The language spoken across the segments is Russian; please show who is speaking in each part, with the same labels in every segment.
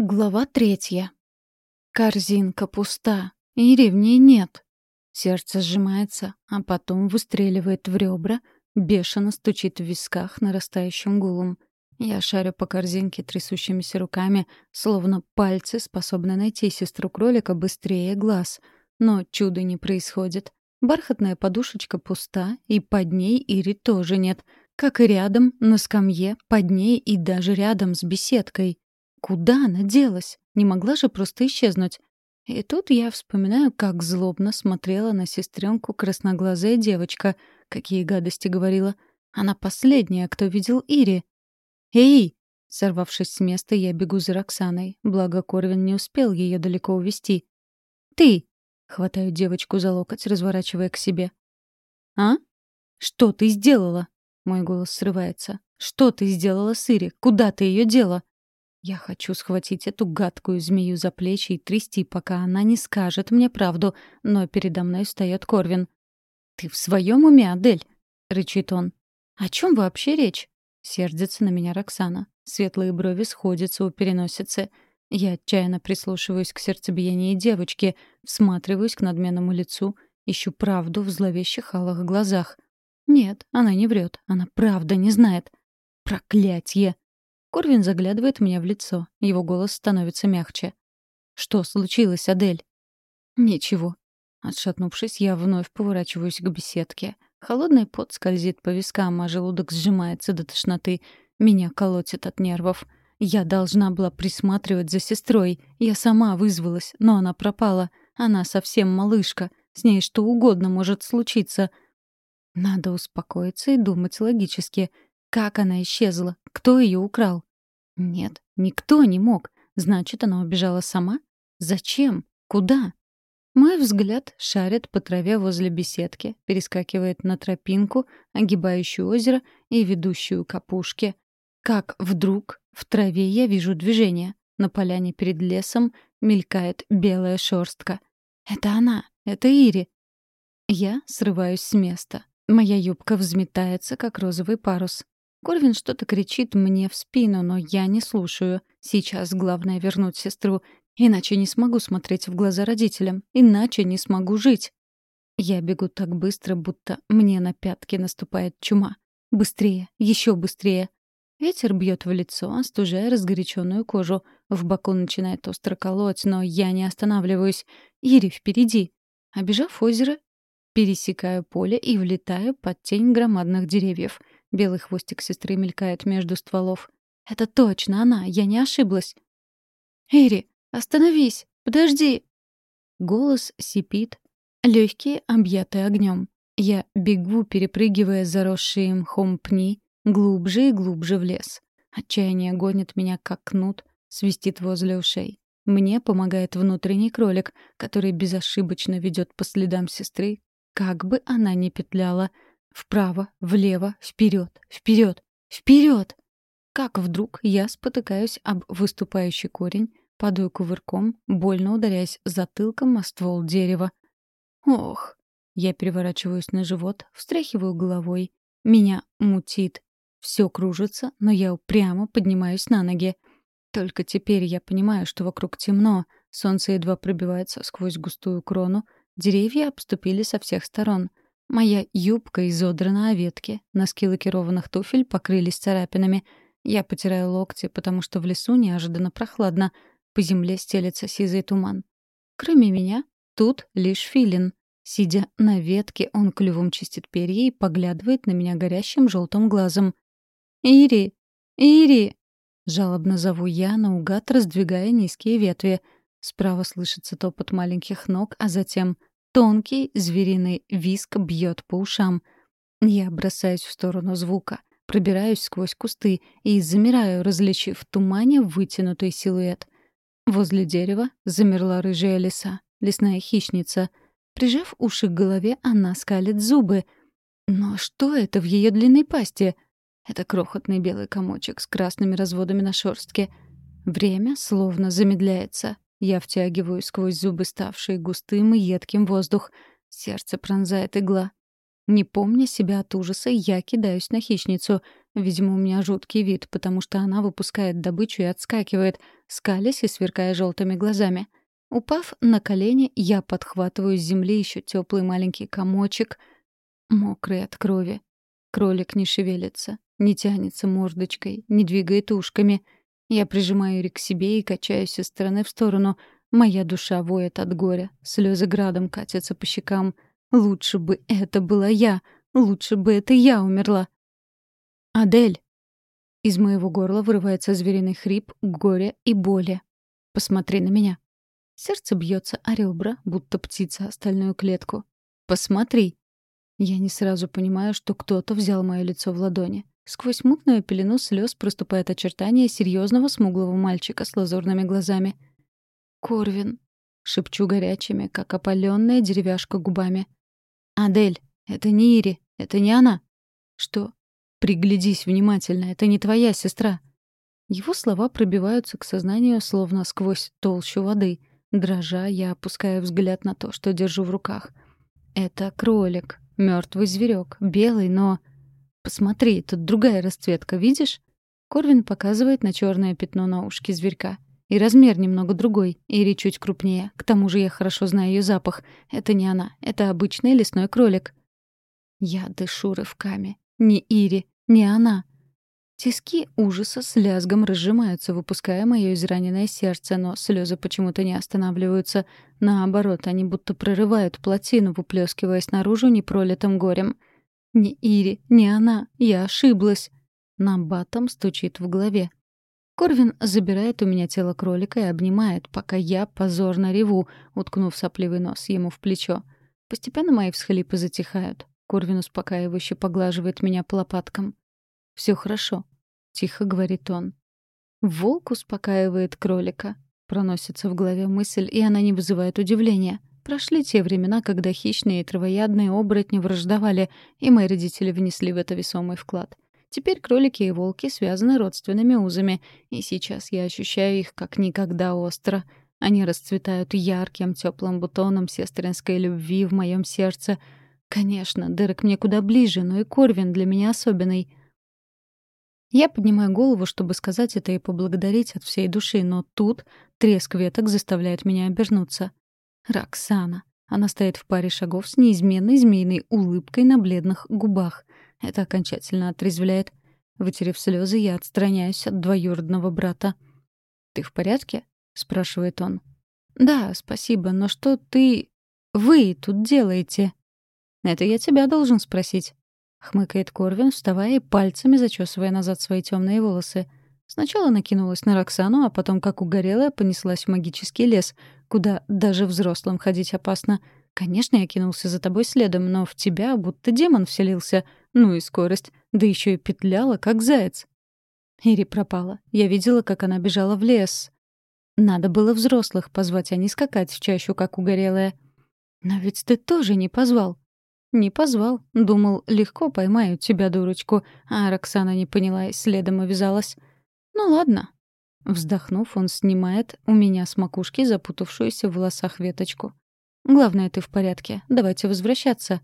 Speaker 1: Глава третья. Корзинка пуста, и ревней нет. Сердце сжимается, а потом выстреливает в ребра, бешено стучит в висках нарастающим гулом. Я шарю по корзинке трясущимися руками, словно пальцы способны найти сестру кролика быстрее глаз. Но чуда не происходит. Бархатная подушечка пуста, и под ней Ири тоже нет. Как и рядом, на скамье, под ней и даже рядом с беседкой. Куда она делась? Не могла же просто исчезнуть. И тут я вспоминаю, как злобно смотрела на сестренку красноглазая девочка, какие гадости говорила. Она последняя, кто видел Ири. «Эй!» Сорвавшись с места, я бегу за Роксаной, благо Корвин не успел ее далеко увести. «Ты!» — хватаю девочку за локоть, разворачивая к себе. «А? Что ты сделала?» — мой голос срывается. «Что ты сделала с Ири? Куда ты ее дела?» Я хочу схватить эту гадкую змею за плечи и трясти, пока она не скажет мне правду, но передо мной встает Корвин. «Ты в своем уме, Адель?» — рычит он. «О чем вообще речь?» — сердится на меня Роксана. Светлые брови сходятся у переносицы. Я отчаянно прислушиваюсь к сердцебиению девочки, всматриваюсь к надменному лицу, ищу правду в зловещих алых глазах. Нет, она не врет, она правда не знает. Проклятье! Корвин заглядывает мне в лицо. Его голос становится мягче. «Что случилось, Адель?» «Ничего». Отшатнувшись, я вновь поворачиваюсь к беседке. Холодный пот скользит по вискам, а желудок сжимается до тошноты. Меня колотит от нервов. Я должна была присматривать за сестрой. Я сама вызвалась, но она пропала. Она совсем малышка. С ней что угодно может случиться. Надо успокоиться и думать логически. Как она исчезла? Кто ее украл? Нет, никто не мог. Значит, она убежала сама? Зачем? Куда? Мой взгляд шарит по траве возле беседки, перескакивает на тропинку, огибающую озеро и ведущую к опушке. Как вдруг в траве я вижу движение. На поляне перед лесом мелькает белая шорстка. Это она, это Ири. Я срываюсь с места. Моя юбка взметается, как розовый парус. Корвин что-то кричит мне в спину, но я не слушаю. Сейчас главное вернуть сестру, иначе не смогу смотреть в глаза родителям, иначе не смогу жить. Я бегу так быстро, будто мне на пятки наступает чума. Быстрее, еще быстрее. Ветер бьет в лицо, остужая разгоряченную кожу. В боку начинает остро колоть, но я не останавливаюсь. Ири впереди. Обежав озеро, пересекаю поле и влетаю под тень громадных деревьев — Белый хвостик сестры мелькает между стволов. «Это точно она, я не ошиблась!» «Эри, остановись! Подожди!» Голос сипит, легкие, объятые огнем. Я бегу, перепрыгивая заросшие мхом пни, глубже и глубже в лес. Отчаяние гонит меня, как кнут, свистит возле ушей. Мне помогает внутренний кролик, который безошибочно ведет по следам сестры, как бы она ни петляла — Вправо, влево, вперед, вперед, вперед! Как вдруг я спотыкаюсь об выступающий корень, падаю кувырком, больно ударяясь затылком о ствол дерева. Ох! Я переворачиваюсь на живот, встряхиваю головой. Меня мутит. Все кружится, но я упрямо поднимаюсь на ноги. Только теперь я понимаю, что вокруг темно, солнце едва пробивается сквозь густую крону, деревья обступили со всех сторон — Моя юбка изодрана о ветке, носки лакированных туфель покрылись царапинами. Я потираю локти, потому что в лесу неожиданно прохладно. По земле стелется сизый туман. Кроме меня, тут лишь филин. Сидя на ветке, он клювом чистит перья и поглядывает на меня горящим желтым глазом. «Ири! Ири!» Жалобно зову я, наугад раздвигая низкие ветви. Справа слышится топот маленьких ног, а затем Тонкий звериный виск бьет по ушам. Я бросаюсь в сторону звука, пробираюсь сквозь кусты и замираю, различив в тумане вытянутый силуэт. Возле дерева замерла рыжая лиса, лесная хищница. Прижав уши к голове, она скалит зубы. Но что это в ее длинной пасти? Это крохотный белый комочек с красными разводами на шорстке. Время словно замедляется. Я втягиваю сквозь зубы ставший густым и едким воздух. Сердце пронзает игла. Не помня себя от ужаса, я кидаюсь на хищницу. Видимо, у меня жуткий вид, потому что она выпускает добычу и отскакивает, скалясь и сверкая желтыми глазами. Упав на колени, я подхватываю с земли еще теплый маленький комочек, мокрый от крови. Кролик не шевелится, не тянется мордочкой, не двигает ушками. Я прижимаю Ири к себе и качаюсь из стороны в сторону. Моя душа воет от горя, слезы градом катятся по щекам. Лучше бы это была я, лучше бы это я умерла. «Адель!» Из моего горла вырывается звериный хрип горя и боли. «Посмотри на меня!» Сердце бьется о ребра, будто птица остальную клетку. «Посмотри!» Я не сразу понимаю, что кто-то взял мое лицо в ладони. Сквозь мутную пелену слез проступает очертание серьезного смуглого мальчика с лазурными глазами. «Корвин!» — шепчу горячими, как опаленная деревяшка губами. «Адель, это не Ири, это не она!» «Что?» «Приглядись внимательно, это не твоя сестра!» Его слова пробиваются к сознанию, словно сквозь толщу воды. Дрожа, я опускаю взгляд на то, что держу в руках. Это кролик, мертвый зверек, белый, но... Посмотри, тут другая расцветка, видишь? Корвин показывает на черное пятно на ушке зверька. И размер немного другой, Ири чуть крупнее. К тому же я хорошо знаю ее запах. Это не она, это обычный лесной кролик. Я дышу рывками. Не Ири, не она. Тиски ужаса с лязгом разжимаются, выпуская мое израненное сердце, но слезы почему-то не останавливаются. Наоборот, они будто прорывают плотину, выплескиваясь наружу непролитым горем. Не Ири, не она, я ошиблась. Набатом стучит в голове. Корвин забирает у меня тело кролика и обнимает, пока я позорно реву, уткнув сопливый нос ему в плечо. Постепенно мои всхлипы затихают. Корвин успокаивающе поглаживает меня по лопаткам. Все хорошо», — тихо говорит он. «Волк успокаивает кролика». Проносится в голове мысль, и она не вызывает удивления. Прошли те времена, когда хищные и травоядные оборотни враждовали, и мои родители внесли в это весомый вклад. Теперь кролики и волки связаны родственными узами, и сейчас я ощущаю их как никогда остро. Они расцветают ярким, теплым бутоном сестринской любви в моем сердце. Конечно, Дерек мне куда ближе, но и Корвин для меня особенный. Я поднимаю голову, чтобы сказать это и поблагодарить от всей души, но тут треск веток заставляет меня обернуться. Роксана. Она стоит в паре шагов с неизменной змеиной улыбкой на бледных губах. Это окончательно отрезвляет. Вытерев слезы, я отстраняюсь от двоюродного брата. «Ты в порядке?» — спрашивает он. «Да, спасибо, но что ты... вы тут делаете?» «Это я тебя должен спросить». — хмыкает Корвин, вставая и пальцами зачесывая назад свои темные волосы. Сначала накинулась на Роксану, а потом, как угорелая, понеслась в магический лес, куда даже взрослым ходить опасно. Конечно, я кинулся за тобой следом, но в тебя будто демон вселился. Ну и скорость. Да еще и петляла, как заяц. Ири пропала. Я видела, как она бежала в лес. Надо было взрослых позвать, а не скакать в чащу, как угорелая. Но ведь ты тоже не позвал. «Не позвал. Думал, легко поймаю тебя, дурочку». А Роксана не поняла и следом увязалась. «Ну ладно». Вздохнув, он снимает у меня с макушки запутавшуюся в волосах веточку. «Главное, ты в порядке. Давайте возвращаться».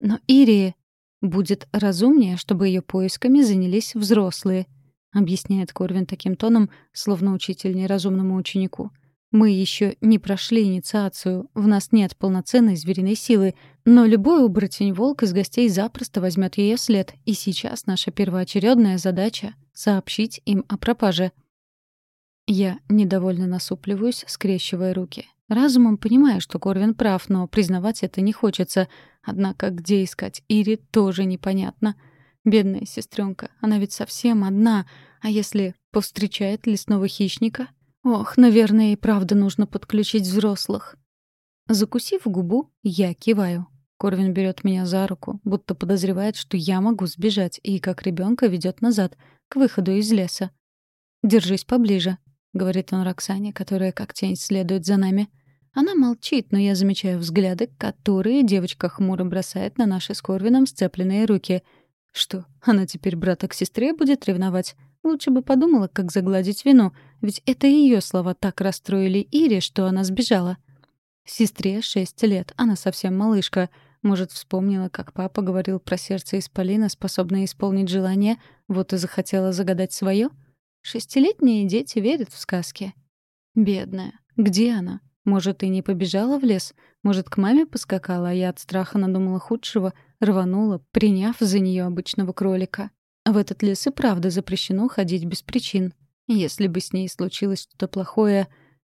Speaker 1: «Но Ирии...» «Будет разумнее, чтобы ее поисками занялись взрослые», — объясняет Корвин таким тоном, словно учитель неразумному ученику. Мы еще не прошли инициацию, в нас нет полноценной звериной силы, но любой оборотень-волк из гостей запросто возьмет ее след, и сейчас наша первоочередная задача — сообщить им о пропаже. Я недовольно насупливаюсь, скрещивая руки. Разумом понимаю, что Корвин прав, но признавать это не хочется. Однако где искать Ири тоже непонятно. Бедная сестренка, она ведь совсем одна, а если повстречает лесного хищника, Ох, наверное, и правда нужно подключить взрослых. Закусив губу, я киваю. Корвин берет меня за руку, будто подозревает, что я могу сбежать, и как ребенка ведет назад, к выходу из леса. «Держись поближе», — говорит он Роксане, которая как тень следует за нами. Она молчит, но я замечаю взгляды, которые девочка хмуро бросает на наши с Корвином сцепленные руки. Что, она теперь брата к сестре будет ревновать? Лучше бы подумала, как загладить вину, ведь это ее слова так расстроили Ире, что она сбежала. Сестре шесть лет, она совсем малышка. Может, вспомнила, как папа говорил про сердце исполина, способное исполнить желание, вот и захотела загадать свое? Шестилетние дети верят в сказки. Бедная. Где она? Может, и не побежала в лес? Может, к маме поскакала, а я от страха надумала худшего, рванула, приняв за нее обычного кролика. В этот лес и правда запрещено ходить без причин. Если бы с ней случилось что-то плохое,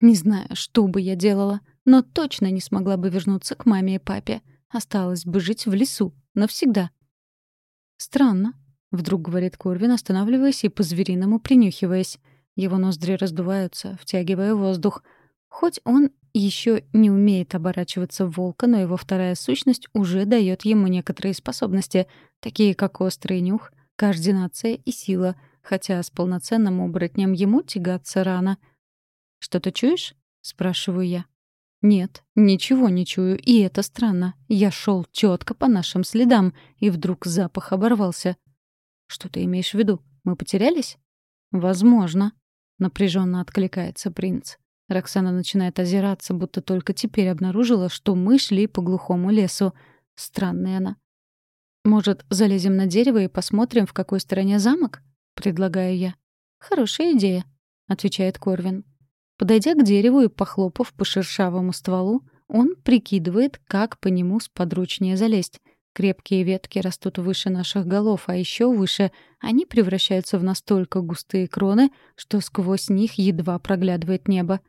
Speaker 1: не знаю, что бы я делала, но точно не смогла бы вернуться к маме и папе. Осталось бы жить в лесу. Навсегда. «Странно», — вдруг говорит Корвин, останавливаясь и по-звериному принюхиваясь. Его ноздри раздуваются, втягивая воздух. Хоть он еще не умеет оборачиваться в волка, но его вторая сущность уже дает ему некоторые способности, такие как острый нюх, координация и сила, хотя с полноценным оборотнем ему тягаться рано. «Что-то чуешь?» — спрашиваю я. «Нет, ничего не чую, и это странно. Я шел четко по нашим следам, и вдруг запах оборвался». «Что ты имеешь в виду? Мы потерялись?» «Возможно», — напряженно откликается принц. Роксана начинает озираться, будто только теперь обнаружила, что мы шли по глухому лесу. Странная она. «Может, залезем на дерево и посмотрим, в какой стороне замок?» — предлагаю я. «Хорошая идея», — отвечает Корвин. Подойдя к дереву и похлопав по шершавому стволу, он прикидывает, как по нему сподручнее залезть. Крепкие ветки растут выше наших голов, а еще выше они превращаются в настолько густые кроны, что сквозь них едва проглядывает небо.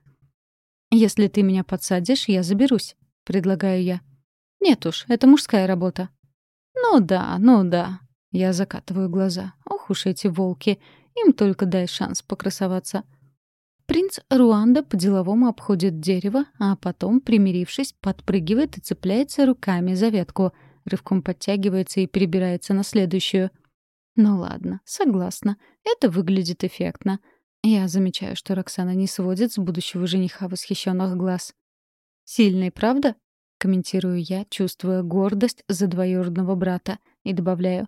Speaker 1: «Если ты меня подсадишь, я заберусь», — предлагаю я. «Нет уж, это мужская работа». «Ну да, ну да». Я закатываю глаза. Ох уж эти волки. Им только дай шанс покрасоваться. Принц Руанда по-деловому обходит дерево, а потом, примирившись, подпрыгивает и цепляется руками за ветку, рывком подтягивается и перебирается на следующую. Ну ладно, согласна. Это выглядит эффектно. Я замечаю, что Роксана не сводит с будущего жениха восхищенных глаз. «Сильный, правда?» — комментирую я, чувствуя гордость за двоюродного брата, и добавляю.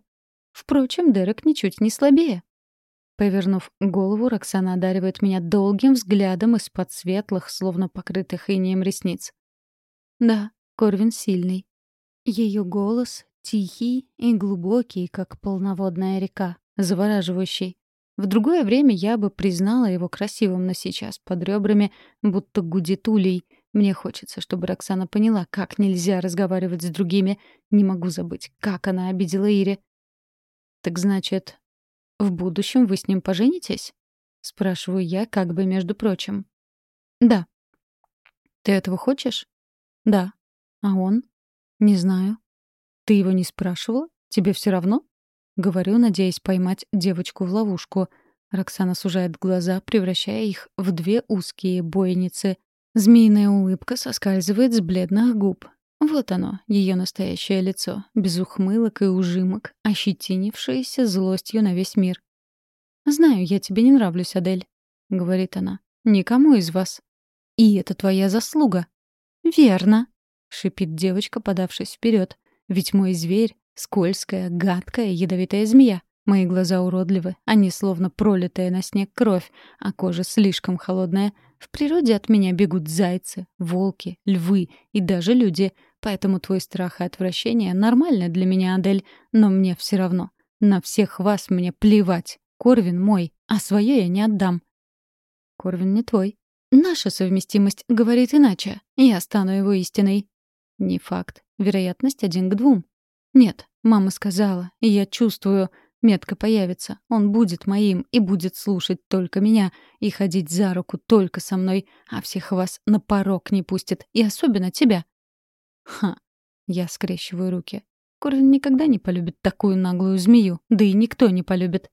Speaker 1: «Впрочем, Дерек ничуть не слабее». Повернув голову, Роксана одаривает меня долгим взглядом из-под светлых, словно покрытых инеем ресниц. Да, Корвин сильный. Ее голос тихий и глубокий, как полноводная река, завораживающий. В другое время я бы признала его красивым, но сейчас под ребрами будто гудит улей. Мне хочется, чтобы Роксана поняла, как нельзя разговаривать с другими. Не могу забыть, как она обидела Ире. «Так значит, в будущем вы с ним поженитесь? Спрашиваю я, как бы между прочим. Да. Ты этого хочешь? Да. А он? Не знаю. Ты его не спрашивала? Тебе все равно? Говорю, надеясь поймать девочку в ловушку. Роксана сужает глаза, превращая их в две узкие бойницы. Змеиная улыбка соскальзывает с бледных губ. Вот оно, ее настоящее лицо, без ухмылок и ужимок, ощетинившееся злостью на весь мир. «Знаю, я тебе не нравлюсь, Адель», — говорит она. «Никому из вас. И это твоя заслуга». «Верно», — шипит девочка, подавшись вперед. «Ведь мой зверь — скользкая, гадкая, ядовитая змея. Мои глаза уродливы, они словно пролитая на снег кровь, а кожа слишком холодная. В природе от меня бегут зайцы, волки, львы и даже люди, поэтому твой страх и отвращение нормально для меня, Адель, но мне все равно. На всех вас мне плевать. Корвин мой, а свое я не отдам. Корвин не твой. Наша совместимость говорит иначе. Я стану его истиной. Не факт. Вероятность один к двум. Нет, мама сказала, и я чувствую, Метка появится, он будет моим и будет слушать только меня и ходить за руку только со мной, а всех вас на порог не пустит, и особенно тебя. Ха, я скрещиваю руки. Корвин никогда не полюбит такую наглую змею, да и никто не полюбит.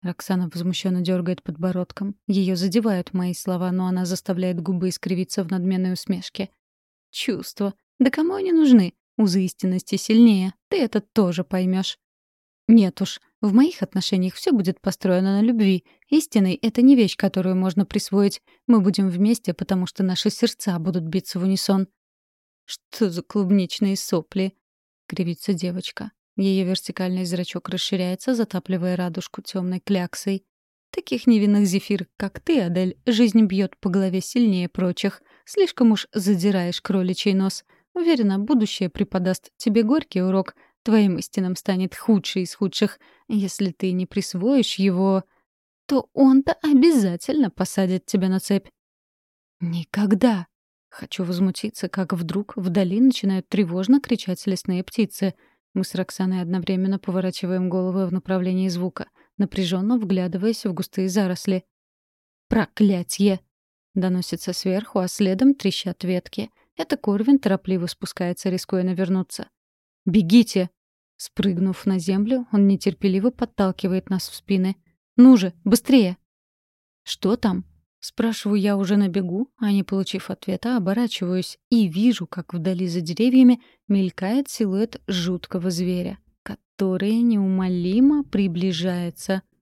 Speaker 1: Роксана возмущенно дергает подбородком. Ее задевают мои слова, но она заставляет губы искривиться в надменной усмешке. Чувства. Да кому они нужны? Узы истинности сильнее. Ты это тоже поймешь. Нет уж, в моих отношениях все будет построено на любви. Истинной — это не вещь, которую можно присвоить. Мы будем вместе, потому что наши сердца будут биться в унисон. «Что за клубничные сопли?» — кривится девочка. Ее вертикальный зрачок расширяется, затапливая радужку темной кляксой. Таких невинных зефир, как ты, Адель, жизнь бьет по голове сильнее прочих. Слишком уж задираешь кроличий нос. Уверена, будущее преподаст тебе горький урок. Твоим истинам станет худший из худших. Если ты не присвоишь его, то он-то обязательно посадит тебя на цепь. Никогда. Хочу возмутиться, как вдруг вдали начинают тревожно кричать лесные птицы. Мы с Роксаной одновременно поворачиваем головы в направлении звука, напряженно вглядываясь в густые заросли. «Проклятье!» — доносится сверху, а следом трещат ветки. Это Корвин торопливо спускается, рискуя навернуться. «Бегите!» Спрыгнув на землю, он нетерпеливо подталкивает нас в спины. «Ну же, быстрее!» «Что там?» Спрашиваю я уже на бегу, а не получив ответа, оборачиваюсь и вижу, как вдали за деревьями мелькает силуэт жуткого зверя, который неумолимо приближается —